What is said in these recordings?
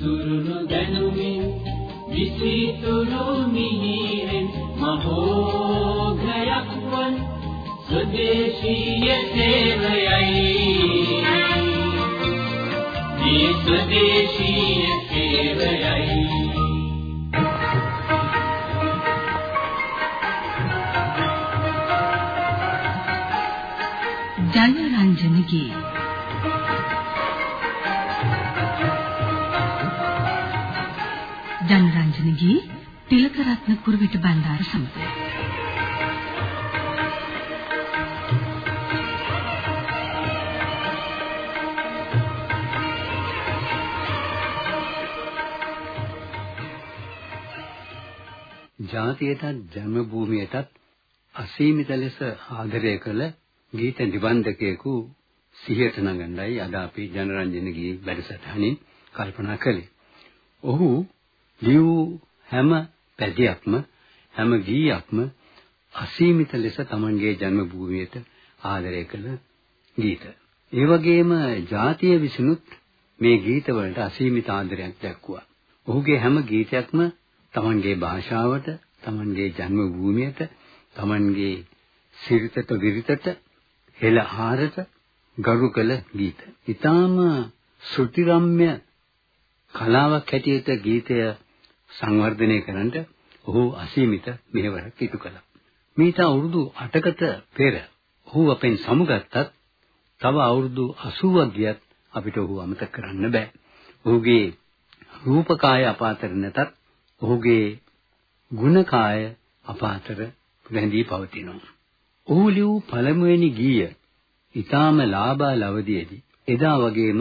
විසුරුණු දැනුමින් විසිතුරු මිහිරෙන් මහෝඝයක් වන් ස්වදේශීය සේවයයි. මේ ස්වදේශීය සේවයයි. ජනරංජනගේ ජනරංජනගේ තිලකරත්න කුරුවිට බණ්ඩාර සමඟ ජාතියටත් ජන්ම භූමියටත් අසීමිත ලෙස ආදරය කළ ගීත නිබන්ධකයෙකු සිහියට නගන්නයි අද අපි ජනරන්ජන ගී වැඩසටහනින් කල්පනා කළේ. ඔහු ලියූ හැම පැදියක්ම හැම ගීයක්ම අසීමිත ලෙස Tamanගේ ජන්ම භූමියට ආදරය කළ ගීත. ඒ වගේම ජාතිය විසිනුත් මේ ගීතවලට අසීමිත ආදරයක් දැක්වුවා. ඔහුගේ හැම ගීතයක්ම Tamanගේ භාෂාවට, Tamanගේ ජන්ම භූමියට, Tamanගේ සිරිතට විරිතට හෙළහාරට ගරු කළ ගීත. ඊටාම ශ්‍රුතිරම්‍ය කලාවක් හැටියට ගීතය සංවර්ධනය කරන්නට ඔහු අසීමිත මෙහෙවරක් ඉටු කළා. මීට අවුරුදු 8කට පෙර ඔහු අපෙන් සමුගත්තත් තව අවුරුදු 80ක් ගියත් අපිට ඔහු අමතක කරන්න බෑ. ඔහුගේ රූපකාය අපාතර නැතත් ඔහුගේ ගුණකාය අපාතර රැඳී පවතිනවා. ඔහු ලියූ පළමුවෙනි ගීය ඊටාම ලාභා ලවදීදී එදා වගේම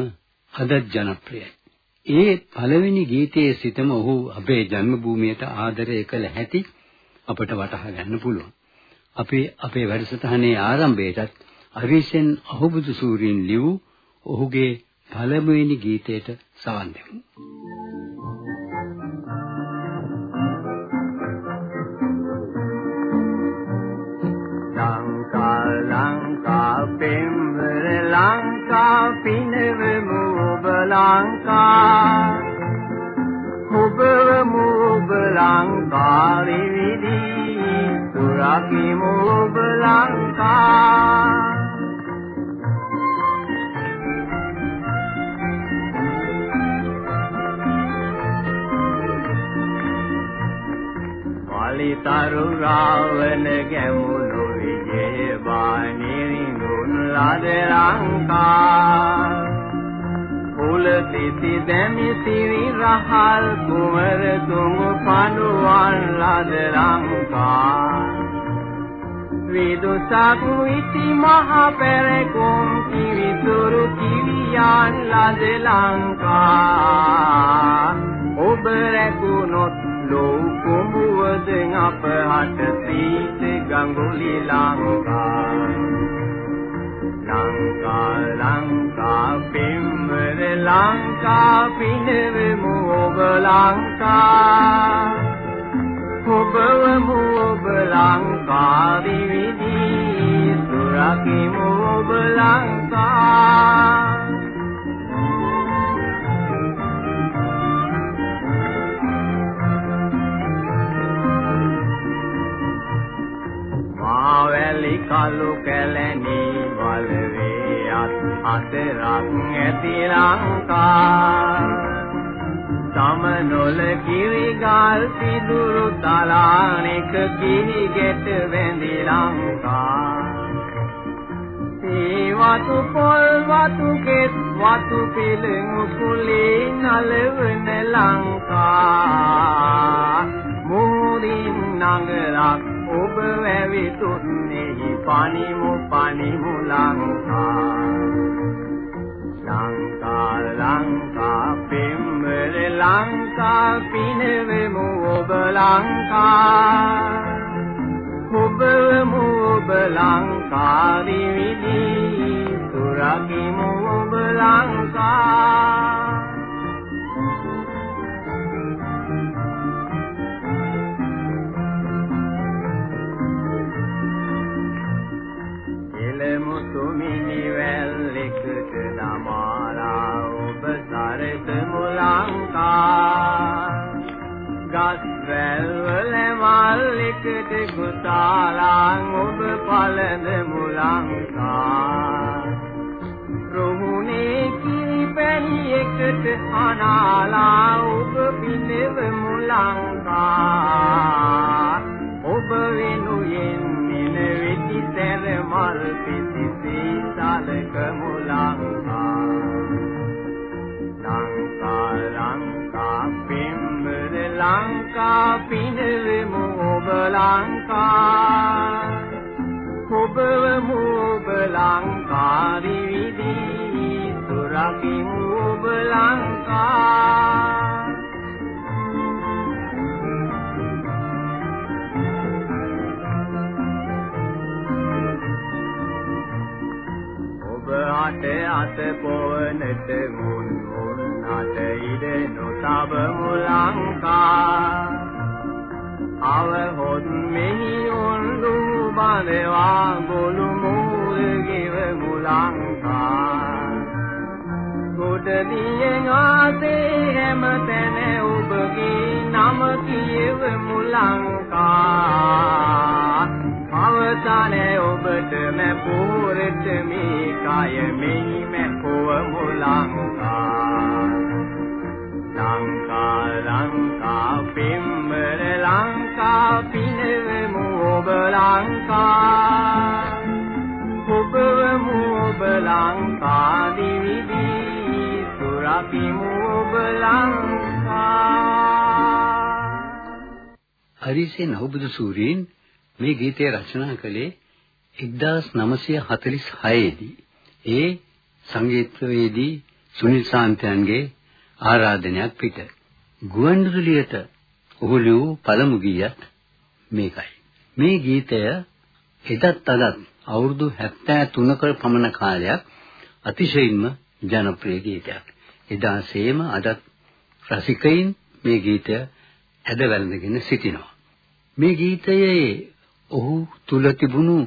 අදත් ජනප්‍රියයි. ඒ පළවෙනි ගීතයේ සිටම ඔහු අපේ ජන්මභූමියට ආදරය කළ හැටි අපට වටහා ගන්න පුළුවන්. අපි අපේ වැඩසටහනේ ආරම්භයේදත් අවිෂෙන් අහුබුදු සූරීන් ලියූ ඔහුගේ පළමුවෙනි ගීතයට සවන් දෙමු. ලංකා ඔබවමු ඔබ ලංකා විවිධී සුරකිමු ඔබ ලංකා වලිතරු රාවන ගැමුණු විජය බාණි ලද ලංකා කුල තිති දැමි සිරි රහල් කුමර තුමු පනුවන් ලද ලංකා. විදුසක් විති මහ පෙරකුම් කිවිතුරු කිවියන් ලද ලංකා. ඔබ රැකුණොත් ලෝ කුඹුවද අපහට සීත ගඟුලි ලංකා. ලංකා ලංකා පින්වර ලංකා පිනවෙමු ඔබ ලංකා. ඔබවමු ඔබ ලංකා විවිධී සුරකිමු ඔබ ලංකා. අත් අතරක් ඇති ලංකා. සමනොල කිරිගල් සිදුරු තලානෙක කිරි ගෙට වැඳි ලංකා. ඒ වතු පොල් වතු කෙත් වතු පිළ මුකුලේ නලවන ලංකා. මෝරින් නගරක් ඔබ වැවිතුන්නේහි පනිමු පනිමු ලංකා. ලංකා ලංකා පෙම්වර ලංකා පිනවෙමු ඔබ ලංකා. ඔබවමු ඔබ ලංකා විවිධී සුරකිමු ඔබ ලංකා. මුලංකා ගස් වැල් වල මල් එකට ගුසාලාන් ඔබ පළඳ මුලංකා. රොහුනේ කිරි පැණි එකට අනාලා ඔබ පිනව මුලංකා. ඔබ වෙනුයෙන් මෙන වෙති සැර මල් පිසිසී සලක මුලංකා. ලංකා පිනවෙමු ඔබ ලංකා. ඔබවමු ඔබ ලංකා විවිධී සුරකිමු ඔබ ලංකා. අට අත පොවනට මුන් මුන් අට ඉඩ නොතබ මුලංකා. අවහොත් මෙහි උන්දු බඳවා ගොළු මූල ගෙව මුලංකා. ගොඩදියෙන් ආසේ හැම තැන ඔබගේ නම කියව මුලංකා. අවසානයේ ඔබටම පෝරට මේ කය ලංකා ඔබවමු ඔබ ලංකා දිවිදී සුරකිමු ඔබ ලංකා හරිසේ නවබුදු සූරීන් මේ ගීතය රචනා කළේ 1946 දී. ඒ සංගීතවේදී සුනිල් සාන්තයන්ගේ ආරාධනයක් පිට. ගුවන්විදුලියට ඔහු ලියූ පළමු ගීයත් මේකයි. මේ ගීතය එදත් අදත් අවුරුදු 73ක පමණ කාලයක් අතිශයින්ම ජනප්‍රිය ගීතයක්. එදා සේම අදත් රසිකයින් මේ ගීතය ඇද වැළඳගෙන සිටිනවා. මේ ගීතයේ ඔහු තුල තිබුණු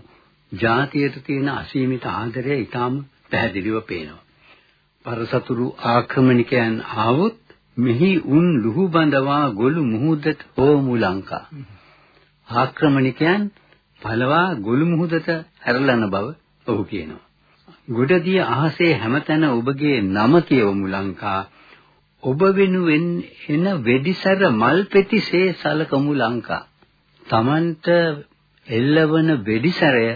ජාතියට තියෙන අසීමිත ආදරය ඊටාම පැහැදිලිව පේනවා. පරසතුරු ආක්‍රමණිකයන් ආවොත් මෙහි උන් ලුහු බඳවා ගොළු මුහුදට හෝමු ලංකා. ආක්‍රමණිකයන් පළවා ගොළු මුහුදට හැරලන බව ඔහු කියනවා. ගොඩදිය අහසේ හැමතැන ඔබගේ නම කියවමු ලංකා. ඔබ වෙනුවෙන් එන වෙඩිසර මල් පෙතිසේ සලකමු ලංකා. Tamanට එල්ලවන වෙඩිසරය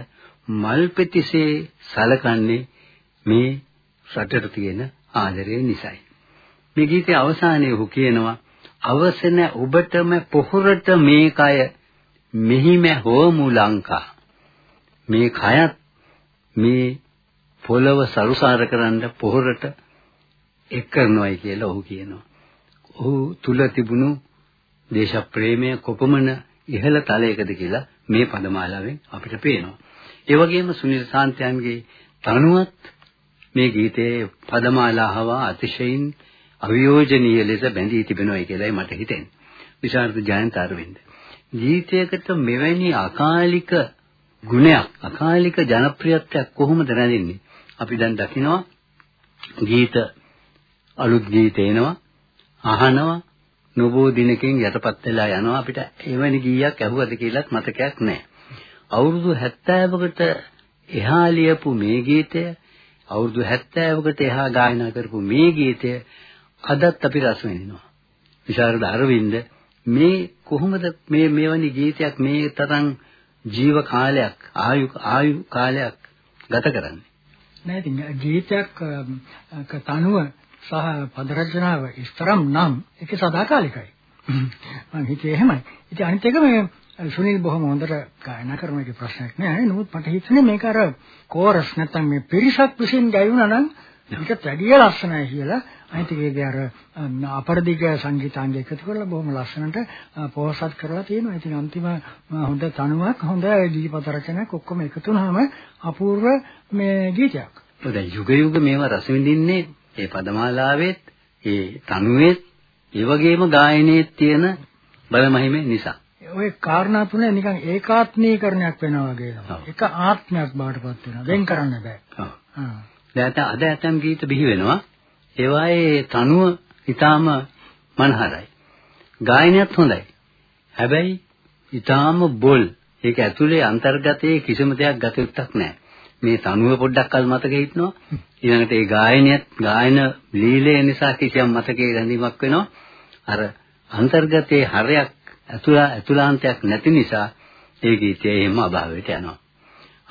මල් පෙතිසේ සලකන්නේ මේ රටට තියෙන ආදරය නිසායි. මේ ගීතයේ අවසානයේ ඔහු කියනවා අවසන ඔබටම පොහොරට මේ කය මෙහිම හෝමු ලංකා. මේ කයත් මේ පොළව සරුසාර කරන්න පොහොරට එක් කරනවායි කියලා ඔහු කියනවා. ඔහු තුල තිබුණු දේශ ප්‍රේමය කොපමණ ඉහළ තලයකද කියලා මේ පදමාලාවෙන් අපිට පේනවා. ඒ වගේම සුනිල් සාන්තයන්ගේ තනුවත් මේ ගීතයේ පදමාලාව අතිශයින් අවියෝජනීය ලෙස බැඳී තිබෙනවායි කියලායි මට හිතෙන්නේ. විශාරද ජයන්ත අරවින්ද. ගීතයකට මෙවැනි අකාලික ගුණයක් අකාලික ජනප්‍රියත්වයක් කොහොමද රැඳෙන්නේ? අපි දැන් දකිනවා ගීත අලුත් ගීත එනවා අහනවා නොබෝ දිනකින් යටපත් වෙලා යනවා අපිට එවැනි ගීයක් ඇහුවද කියලාත් මතකයක් නැහැ. අවුරුදු 70කට එහා ලියපු මේ ගීතය අවුරුදු 70කට එහා ගායනා කරපු මේ ගීතය අදත් අපි රස විඳිනවා. විශාරද අරවින්ද මේ කොහොමද මේ මෙවැනි ගීතයක් මේ තරම් ජීව කාලයක් ආයු ආයු කාලයක් ගත කරන්නේ? නෑ ඉතින් ගීතයක් තනුව සහ පද රචනාව ඉස්තරම් නම් ඒක සදාකාලිකයි. මම හිතේ එහෙමයි. ඉතින් අනිත් එක මේ සුනිල් බොහොම හොඳට ගායනා කරන එක ප්‍රශ්නයක් නෑ. නමුත් මට හිතෙන්නේ මේක අර කෝරස් නැත්තම් මේ පිරිසක් විසින් ගයුණා නම් ඒකත් වැඩිය ලස්සනයි කියලා. අනිත් ඒකේ අර අපරදිග සංගීතාංග එකතු කරලා බොහොම ලස්සනට පොහසත් කරලා තියෙනවා. ඉතින් අන්තිම හොඳ තනුවක් හොඳ දීපත රචනයක් ඔක්කොම එකතු වුනහම අපූර්ව මේ ගීතයක්. දැන් යුග යුග මේවා රස විඳින්නේ ඒ පදමාලාවෙත් ඒ තනුවෙත් ඒ වගේම ගායනයේ තියෙන බලමහිමේ නිසා. ඔය කාරණා තුන නිකන් ඒකාත්මීකරණයක් වෙනවා වගේ නේද? එක ආත්මයක් බවට පත් වෙනවා. වෙන් කරන්න බෑ. ඔව්. දැන් අද ඇතම් ගීත බිහි වෙනවා. ඒවායේ තනුව ඊටාම මනහරයි. ගායනයත් හොඳයි. හැබැයි ඊටාම බොල්. ඒක ඇතුලේ අන්තර්ගතයේ කිසිම දෙයක් ගත යුත්තක් නැහැ. මේ තනුව පොඩ්ඩක් කල් මතකෙ හිටනවා. ඊළඟට ඒ ගායනයත් ගායන ලීලය නිසා කිසියම් මතකයේ රැඳීමක් වෙනවා. අර අන්තර්ගතයේ හරයක් ඇතුළා ඇතුළාන්තයක් නැති නිසා ඒ ගීතය එහෙම අභාවයට යනවා.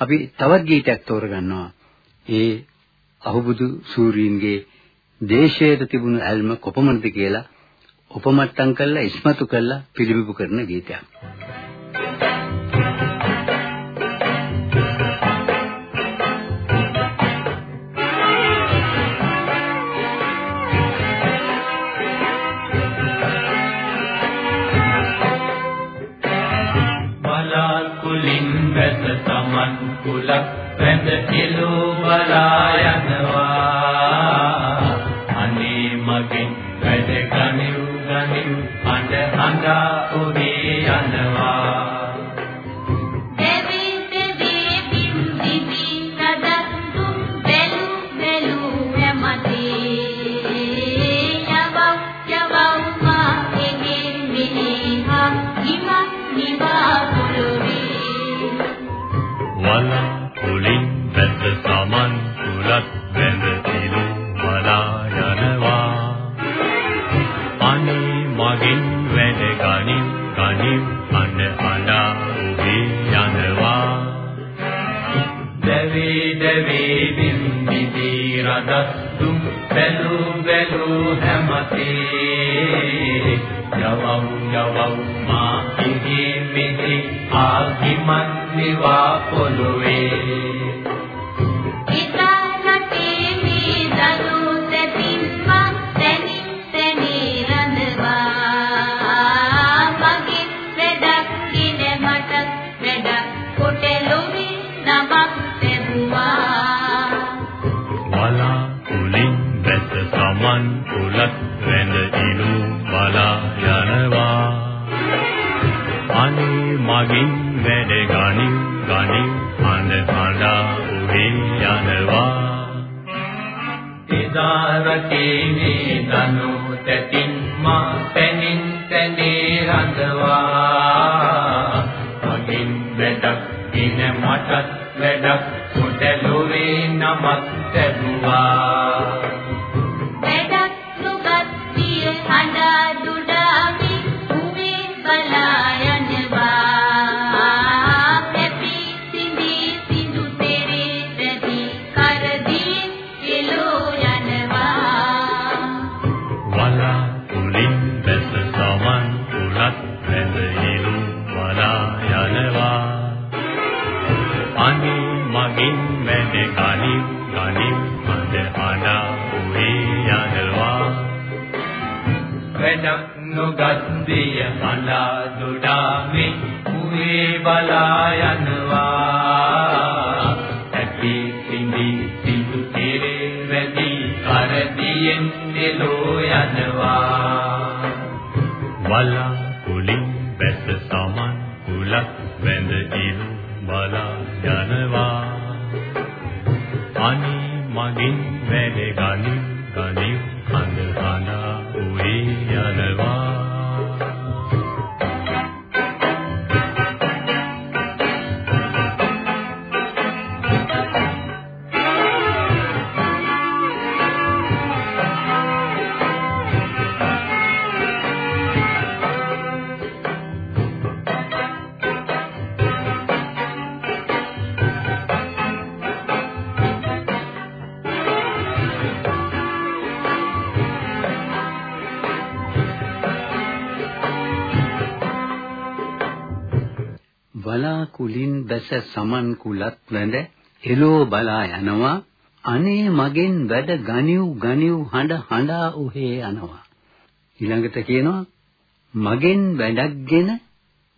අපි තවත් ගීතයක් තෝරගන්නවා. ඒ අහුබුදු සූරීන්ගේ දේශයට තිබුණු ඇල්ම කොපමණද කියලා උපමට්ටම් කරලා ඉස්මතු කරලා පිළිබිඹු කරන ගීතයක්. බලාකුලින් වැස සමන් කුලක් වැඳ එළෝ බලා යනවා යවව් යවව් මා ඉහි මිහි ආගිමත් නිවා පොළොවේ ලැබුවා දිය හඬා දොඩාමි උවේ බලා යනවා ඇති සිඳි සිඳු තෙරේ වැදි කරදියෙන් දෙලෝ යනවා. වලා කුලින් වැස්ස සමන් කුලත් වැඳ ඉලු බලා යනවා. අනේ මගින් වැඩ ගනින් ගනින් අඬ බැස සමන් කුලත් වැඳ එලෝ බලා යනවා. අනේ මගෙන් වැඩ ගනිව් ගනිව් හඬ හඬා උහේ යනවා. ඊළඟට කියනවා මගෙන් වැඩක්ගෙන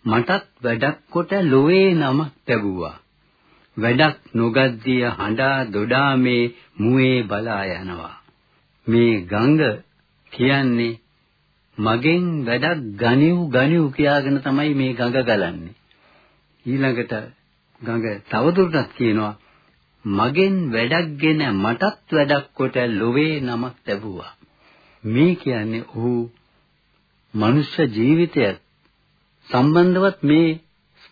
මටත් වැඩක් කොට ලොවේ නමක් ලැබුවා වැඩක් නොගද්දිය හඬා දොඩා මේ මුවේ බලා යනවා. මේ ගඟ කියන්නේ මගෙන් වැඩක් ගනිව් ගනිව් කියාගෙන තමයි මේ ගඟ ගලන්නේ. ඊළඟට ගඟ තවදුරටත් කියනවා මගෙන් වැඩක්ගෙන මටත් වැඩක් කොට ලොවේ නමක් ලැබුවා. මේ කියන්නේ ඔහු මනුෂ්‍ය ජීවිතයත් සම්බන්ධවත් මේ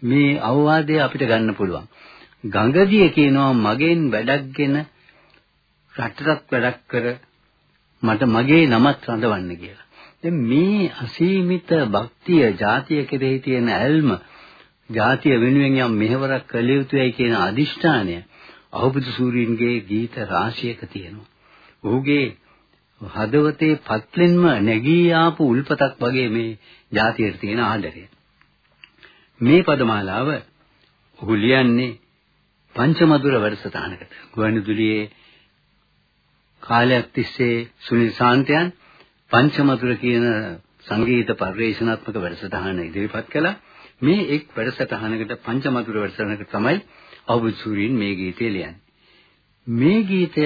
මේ අවවාදය අපිට ගන්න පුළුවන්. ගංගදිය කියනවා මගෙන් වැඩක්ගෙන රටටත් වැඩක් කර මට මගේ නමත් රඳවන්න කියලා. දැන් මේ අසීමිත භක්තිය ජාතිය කෙරෙහි තියෙන ඇල්ම ජාතිය වෙනුවෙන් යම් මෙහෙවරක් කළ යුතුයි කියන අදිෂ්ඨානය අහුබුදු සූරීන්ගේ ගීත රාශියක තියෙනවා. ඔහුගේ හදවතේ පත්ලෙන්ම නැගී ආපු උල්පතක් වගේ මේ ජාතියට තියෙන ආදරය. මේ පදමාලාව ඔහු ලියන්නේ පංචමදුර වැඩසටහනකට. ගුවන්විදුලියේ කාලයක් තිස්සේ සුනිල් සාන්තයන් පංචමදුර කියන සංගීත පරිවේශනාත්මක වැඩසටහන ඉදිරිපත් කළා. මේ එක් වැඩසටහනකට පංචමදුර වැඩසටහනකට තමයි අවුත් සූරීන් මේ ගීතය ලියන්නේ. මේ ගීතය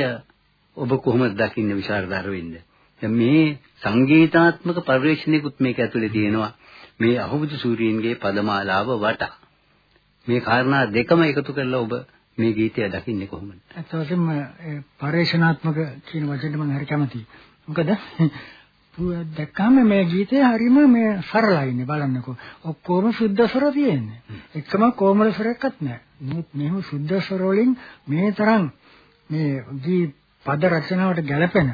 ඔබ කොහොමද දකින්නේ විශාරදාර වෙන්න? දැන් මේ සංගීතාත්මක පරිවේශණයකුත් මේක ඇතුලේ තියෙනවා. මේ අහුබුදු සූරීන්ගේ පදමාලාව වටා. මේ කාරණා දෙකම එකතු කරලා ඔබ මේ ගීතය දකින්නේ කොහොමද? ඇත්තටම පරිශනාත්මක කියන වචනට මම හරි කැමතියි. මොකද දැක්කම මේ ගීතය හරිම මේ සරලයිනේ බලන්නකෝ. ඔක්කොම සුද්ධ ස්වර තියෙන්නේ. එකම කොමල ස්වරයක්වත් නැහැ. නමුත් මෙහෙම සුද්ධ ස්වර වලින් මේ තරම් මේ ගී පද රචනාවට ගැලපෙන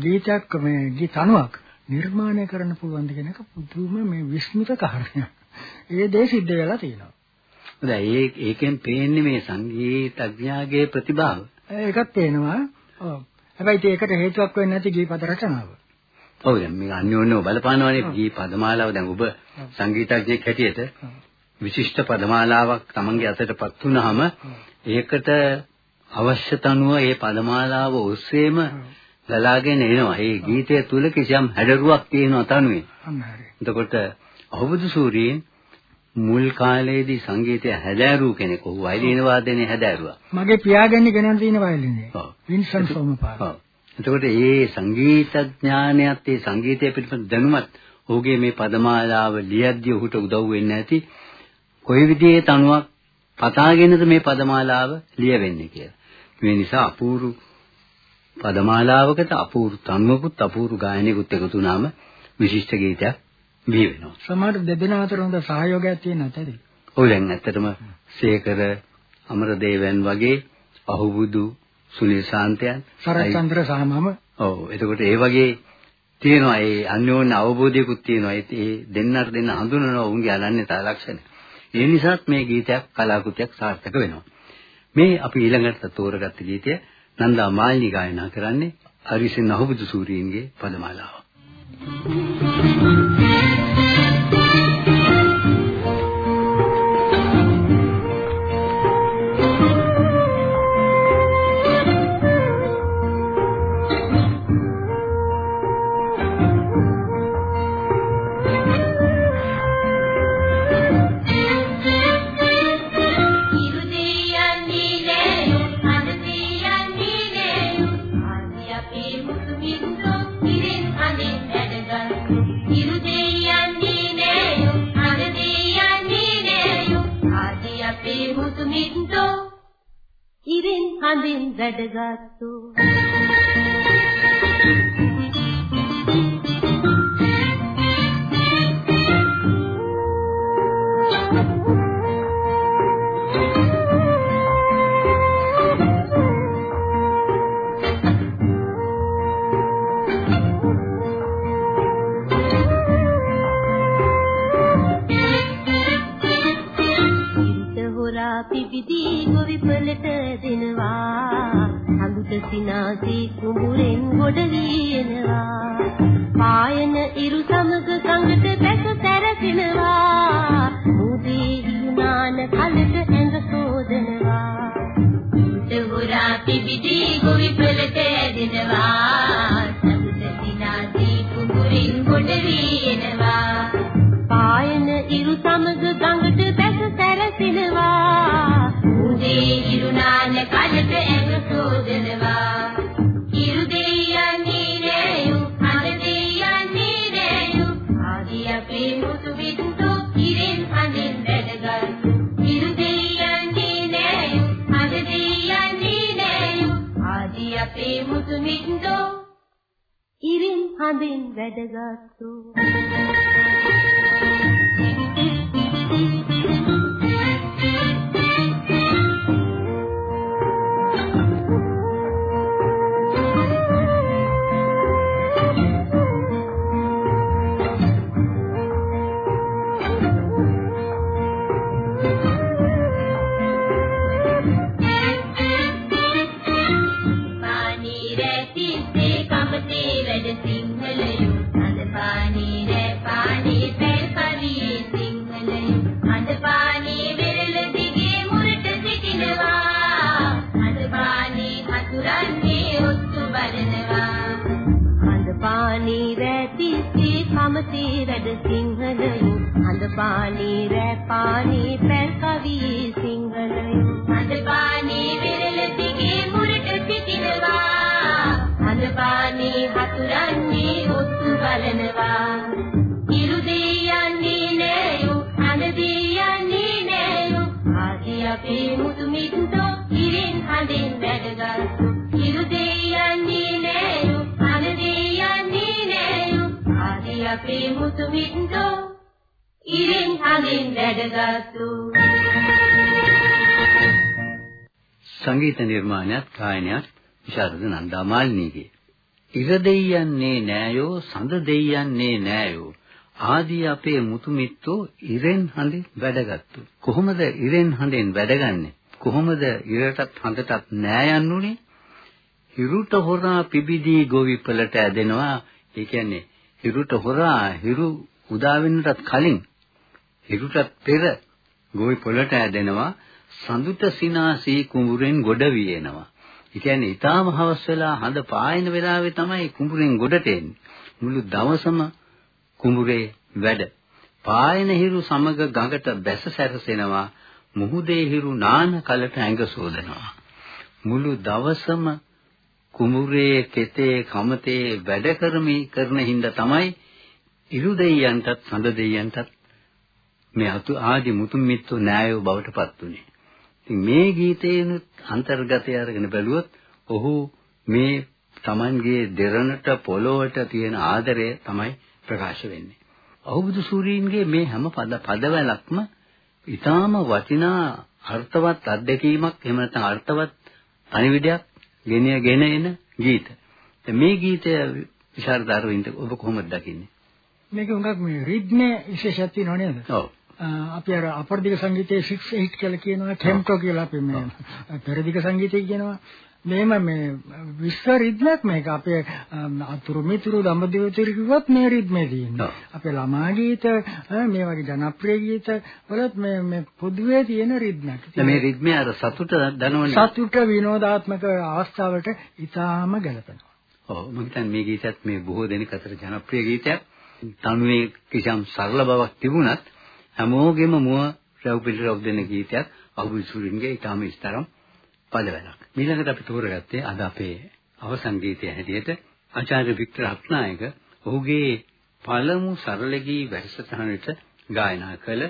ගීතයක් මේ ගී තනුවක් නිර්මාණය කරන්න පුළුවන් කියන එක පුදුම මේ විස්මිත කාරණයක්. ඒ දේ සිද්ධ වෙලා තියෙනවා. හොඳයි ඒ ඒකෙන් පේන්නේ මේ සංගීතඥයාගේ ප්‍රතිභාව. ඒකත් පේනවා. හැබැයි ඒකට හේතුවක් වෙන්නේ නැති ගීපද රචනාව. ඔව් දැන් මේ අන්‍යෝන්‍යව බලපානවනේ ගී පදමාලාව දැන් ඔබ සංගීතඥයෙක් හැටියට විශිෂ්ට පදමාලාවක් Tamange අතටපත් වුනහම ඒකට අවශ්‍ය තනුව ඒ පදමාලාව ඔස්සේම ගලාගෙන එනවා. ඒ ගීතය තුල කිසියම් හැඩරුවක් තියෙනවා තනුවේ. එතකොට අහුබුදු සූරියෙන් මුල් කාලයේදී සංගීතය හැදෑරූ කෙනෙක්. ඔහු වයලීන වාදනය හැදෑරුවා. මගේ පියාගෙන් ගෙනන් තියෙන වයලිනේ. වින්සන් සෝමපාල. ඔව්. එතකොට මේ සංගීත ඥානයත් ඒ සංගීතය පිළිබඳ දැනුමත් ඔහුගේ මේ පදමාලාව ලියද්දී ඔහුට උදව් වෙන්නේ නැති කොයි විදිහේ තනුවක් පතාගෙනද මේ පදමාලාව ලියවෙන්නේ කියලා. මේ නිසා අපූර්ව පදමාලාවකට අපූර්ව තනුවකුත් අපූර්ව ගායනයකුත් එකතු වුණාම විශිෂ්ට ගීතයක් බිහි වෙනවා. සමහර දෙදෙනා අතර හොඳ සහයෝගයක් තියෙන අතරේ. ඔය දැන් ඇත්තටම සේකර අමරදේවයන් වගේ අහුබුදු සුනිල් ශාන්තයන් සරච්චන්ද්‍ර සාමම ඔව් එතකොට ඒ වගේ තියෙනවා ඒ අන්‍යෝන්‍ය අවබෝධයකුත් තියෙනවා ඒ දෙන්නට දෙන්න හඳුනනවා උන්ගේ අනන්‍යතා ලක්ෂණ. ඒ නිසාත් මේ ගීතයක් කලාකෘතියක් සාර්ථක වෙනවා. මේ අපි ඊළඟට තෝරගත්ත ගීතය නන්දා මාල්නි ගායනා කරන්නේ අරිසින් අහුබුදු සූරීන්ගේ පදමාලාව. Thank you. සිනාසී කුඹුරෙන් ගොඩ වීනවා. පායන ඉරු සමග ගඟට බැස සැරසෙනවා. මුදී හිුණාන කලට ඇඟ සෝදනවා. උතහුරා පිබිදී ගොවිපලට දෙනවා හඳුට සිනාසී කුඹුරෙන් ගොඩ වීනවා. පායන ඉරු සමග ගඟට මදි අපේ මුතු මින්දෝ ඉරින් හඳින් වැඩගත්තු. නෑයු ආදී අපේ මුතු විදුතෝ හඳින් වැඩගත්තු අපේ මුතු මිත්තු ඉරින් හඳින් වැඩගත්තු සංගීත නිර්මාණයත් ගායනයත් විශාරද නන්දා මාලිනීගේ. ඉර දෙයියන්නේ නෑයෝ සඳ දෙයියන්නේ නෑයෝ. ආදී අපේ මුතු මිත්තෝ ඉරෙන් හඳින් වැඩගත්තු කොහොමද ඉරෙන් හඳින් වැඩගන්නේ කොහොමද ඉරටත් හඳටත් නෑ යන්නුනේ? හිරුට හොරා පිබිදී ගොවිපලට ඇදෙනවා. ඒ කියන්නේ හිරුට හොරා හිරු උදා වෙන්නටත් කලින් හිරුටත් පෙර ගොවි පොළට ඇදෙනවා සඳුට සිනාසී කුඹුරෙන් ගොඩ වියනවා. ඒ කියන්නේ ඊටාම හවස් වෙලා හඳ පායන වෙලාවේ තමයි කුඹුරෙන් ගොඩට එන්නේ. මුළු දවසම කුඹුරේ වැඩ. පායන හිරු සමග ගඟට බැස සැරසෙනවා. මුහුදේ හිරු නාන කලට ඇඟ සෝදනවා. මුළු දවසම කුඹුරේ කෙතේ කමතේ වැඩ කරමි කරන හින්දා තමයි ඉරු දෙයයන්ටත් සඳ දෙයයන්ටත් මේ අතු ආදි මුතුන් මිත්තු න්යායව බවට පත් උනේ. ඉතින් මේ ගීතේනුත් අන්තර්ගතය අරගෙන බැලුවොත් ඔහු මේ Tamanගේ දෙරණට පොළොවට තියෙන ආදරය තමයි ප්‍රකාශ වෙන්නේ. අහුබුදු සූරීන්ගේ මේ හැම පද පදවලක්ම ඊටාම වටිනා අර්ථවත් අත්දැකීමක් එහෙම නැත්නම් අර්ථවත් පණිවිඩයක් ගෙනගෙන එන ගීත. මේ ගීතය විශාරද අරවින්ද ඔබ කොහොමද දකින්නේ? මේක උඟක් මේ රිද්මේ විශේෂයක් තියෙනව නේද? ඔව්. අපි අර අපරදිග සංගීතයේ 6 8 කියලා කියනවා ටෙම්පෝ කියලා අපි මේ පෙරදිග සංගීතය කියනවා. මේම මේ විශ්ව රිද්මයක් මේක අපේ අතුරු මිතුරු දඹදිව තුරු කිව්වත් මේ රිද්මේ තියෙනවා. අපේ ළමා ගීත මේ වගේ ජනප්‍රිය ගීත වලත් මේ මේ පොදුවේ තියෙන රිද්මයක්. මේ රිද්මේ අර සතුට දනවන සතුට විනෝදාත්මක අවස්ථාවට ඉතාම ගැලපෙනවා. ඔව් මම හිතන්නේ මේ ගීතයත් මේ බොහෝ දෙනෙක් අතර ජනප්‍රිය ගීතයක්. තනුවේ කිසියම් සරල බවක් තිබුණත් හැමෝගෙම මුව රැව් පිළිරව් දෙන ගීතයක් අහුබුල් සුරින්ගේ ඊටාම විස්තරම් පදවැලක්. ඊළඟට අපි තෝරගත්තේ අද අපේ අවසන් ගීතය හැටියට ආචාර්ය වික්ටර් රත්නායක ඔහුගේ පළමු සරල ගී වැඩසටහනට ගායනා කළ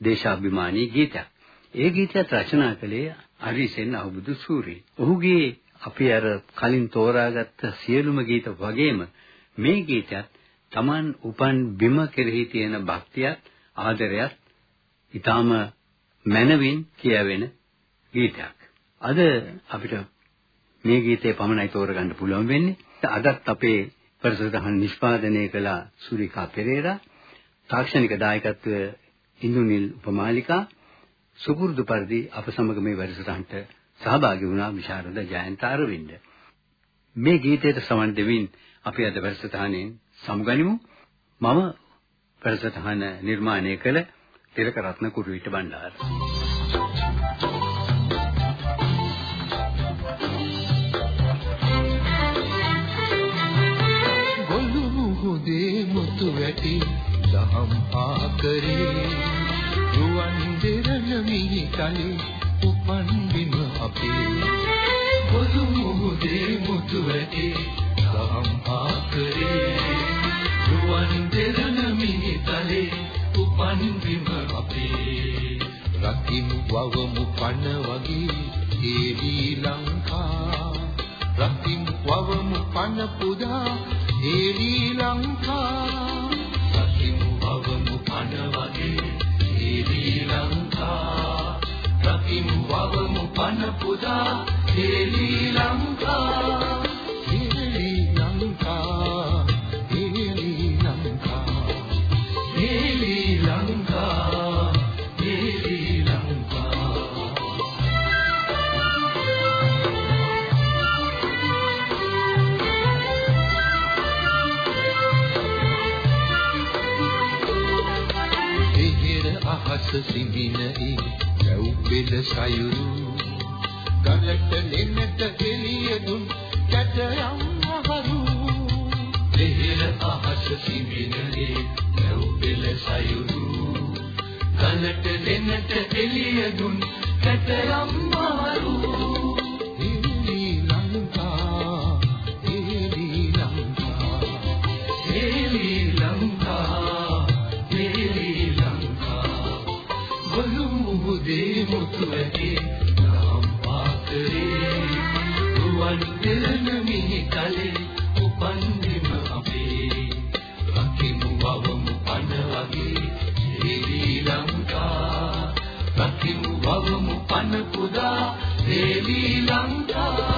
දේශාභිමානී ගීතයක්. ඒ ගීතයත් රචනා කළේ අරිසෙන් අහුබුදු සූරි. ඔහුගේ අපි අර කලින් තෝරාගත්ත සියලුම ගීත වගේම මේ ගීතයත් Taman උපන් බිම කෙරෙහි තියෙන භක්තියත් ආදරයත් ඊටාම මනවින් කියවෙන ගීතයක්. අද අපිට මේ ගීතේ පමණයි තෝරගන්න පුළුවන් වෙන්නේ. අදත් අපේ පරිසරහන් නිෂ්පාදනය කළ සුරිකා පෙරේරා තාක්ෂණික දායකත්වය ඉන්දුනිල් උපමාලිකා සුපුරුදු පරිදි අප සමග මේ වැඩසටහනට සහභාගී වුණා විශාරද ජයන්ත අරවින්ද. මේ ගීතයට සමන් දෙමින් අපි අද වැඩසටහනෙන් සමුගනිමු. මම වැඩසටහන නිර්මාණය කළ තිලක රත්න කුරුවිට බණ්ඩාර. දහම් ආකරේ රුවන් දෙරණ මිහි කලේ උපන් බිම අපේ. ගොළු මුහුදේ මුතු වැටි දහම් ආකරේ රුවන් දෙරණ මිහිතලේ උපන් බිම අපේ. රකිමු වවමු පන සයුරු. 一浪涛